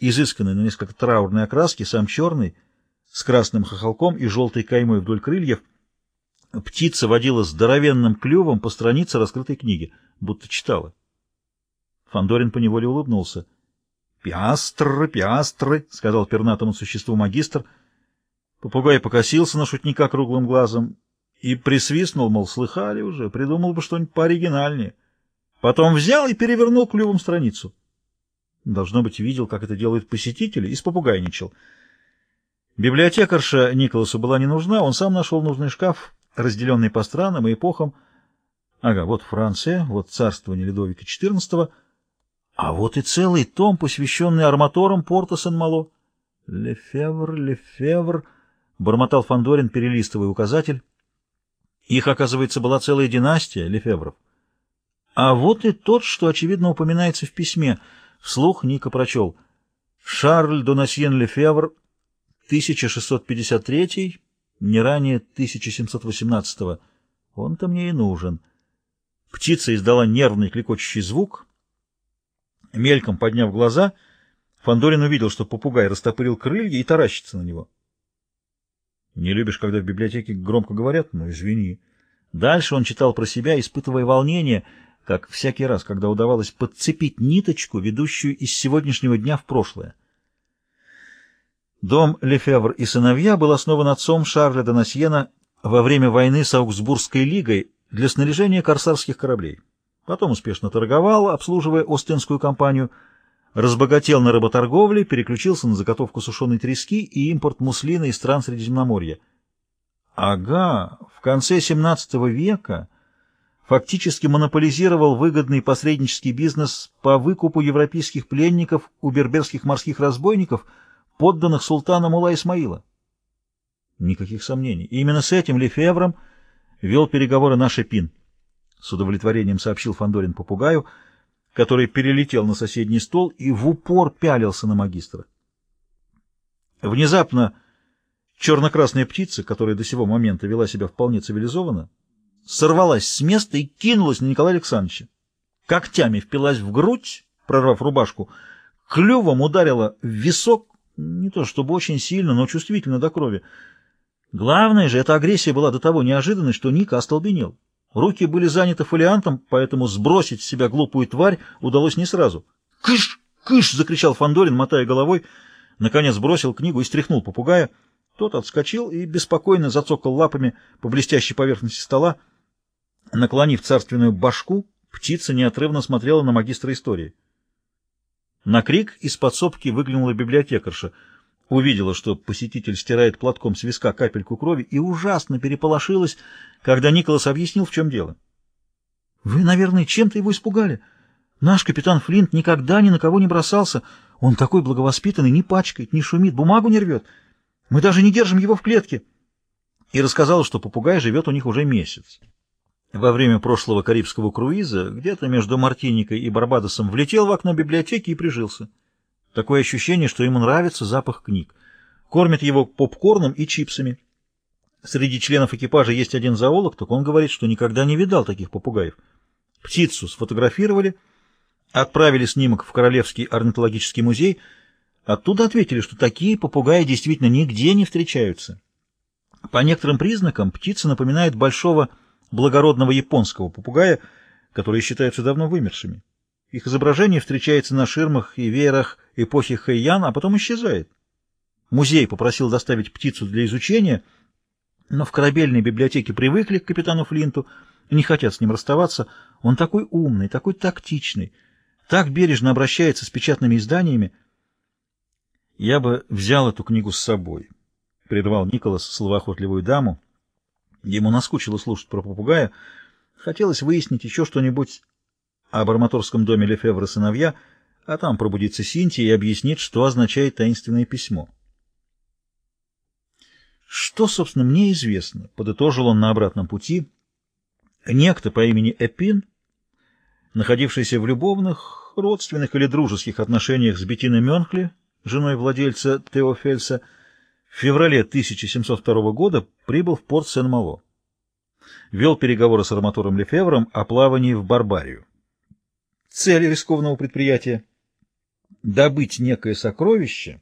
изысканной, но несколько траурной окраски, сам черный, с красным хохолком и желтой каймой вдоль крыльев. Птица водила здоровенным клювом по странице раскрытой книги, будто читала. Фандорин поневоле улыбнулся. «Пиастры, пиастры!» — сказал пернатому существу магистр. Попугай покосился на шутника круглым глазом и присвистнул, мол, слыхали уже, придумал бы что-нибудь пооригинальнее. Потом взял и перевернул клювом страницу. Должно быть, видел, как это делают посетители, и с попугайничал. Библиотекарша Николасу была не нужна, он сам нашел нужный шкаф, разделенный по странам и эпохам. Ага, вот Франция, вот царствование Ледовика XIV, а вот и целый том, посвященный арматорам порта Сен-Мало. Лефевр, Лефевр, бормотал Фандорин, перелистывая указатель. Их, оказывается, была целая династия Лефевров. А вот и тот, что, очевидно, упоминается в письме. Вслух Ника прочел. Шарль Донасьен Лефевр, 1653, не ранее 1718 -го. Он-то мне и нужен. Птица издала нервный клекочущий звук. Мельком подняв глаза, Фандорин увидел, что попугай растопырил крылья и таращится на него. Не любишь, когда в библиотеке громко говорят? Ну, извини. Дальше он читал про себя, испытывая волнение, как всякий раз, когда удавалось подцепить ниточку, ведущую из сегодняшнего дня в прошлое. Дом Лефевр и сыновья был основан отцом Шарля де Насьена во время войны с Аугсбургской лигой для снаряжения корсарских кораблей. Потом успешно торговал, обслуживая Остинскую компанию, разбогател на работорговле, переключился на заготовку сушеной трески и импорт муслина из стран Средиземноморья. Ага, в конце XVII века фактически монополизировал выгодный посреднический бизнес по выкупу европейских пленников у берберских морских разбойников, подданных султана Мула Исмаила. Никаких сомнений. И именно с этим Лефевром вел переговоры наш Эпин. С удовлетворением сообщил Фандорин попугаю — который перелетел на соседний стол и в упор пялился на магистра. Внезапно черно-красная птица, которая до сего момента вела себя вполне цивилизованно, сорвалась с места и кинулась на Николая Александровича. Когтями впилась в грудь, прорвав рубашку, клювом ударила в висок, не то чтобы очень сильно, но чувствительно до крови. Главное же, эта агрессия была до того неожиданной, что Ника остолбенел. Руки были заняты фолиантом, поэтому сбросить с себя глупую тварь удалось не сразу. «Кыш! Кыш!» — закричал Фандорин, мотая головой. Наконец бросил книгу и стряхнул попугая. Тот отскочил и беспокойно зацокал лапами по блестящей поверхности стола. Наклонив царственную башку, птица неотрывно смотрела на магистра истории. На крик из подсобки выглянула библиотекарша — увидела, что посетитель стирает платком с виска капельку крови, и ужасно переполошилась, когда Николас объяснил, в чем дело. «Вы, наверное, чем-то его испугали. Наш капитан Флинт никогда ни на кого не бросался. Он такой благовоспитанный, не пачкает, не шумит, бумагу не рвет. Мы даже не держим его в клетке». И рассказала, что попугай живет у них уже месяц. Во время прошлого карибского круиза где-то между Мартиникой и Барбадосом влетел в окно библиотеки и прижился. Такое ощущение, что ему нравится запах книг. Кормят его попкорном и чипсами. Среди членов экипажа есть один зоолог, так он говорит, что никогда не видал таких попугаев. Птицу сфотографировали, отправили снимок в Королевский орнитологический музей. Оттуда ответили, что такие попугаи действительно нигде не встречаются. По некоторым признакам птица напоминает большого благородного японского попугая, которые считаются давно вымершими. Их изображение встречается на ширмах и веерах эпохи Хэйян, а потом исчезает. Музей попросил доставить птицу для изучения, но в корабельной библиотеке привыкли к капитану Флинту не хотят с ним расставаться. Он такой умный, такой тактичный, так бережно обращается с печатными изданиями. Я бы взял эту книгу с собой, — прервал Николас словоохотливую даму. Ему наскучило слушать про попугая. Хотелось выяснить еще что-нибудь об арматорском доме Лефевра сыновья, а там пробудится Синтия и объяснит, что означает таинственное письмо. Что, собственно, мне известно, подытожил он на обратном пути. Некто по имени Эпин, находившийся в любовных, родственных или дружеских отношениях с Беттиной Мюнхли, женой владельца Теофельса, в феврале 1702 года прибыл в порт Сен-Мало. Вел переговоры с арматуром Лефевром о плавании в Барбарию. Цель рискованного предприятия добыть некое сокровище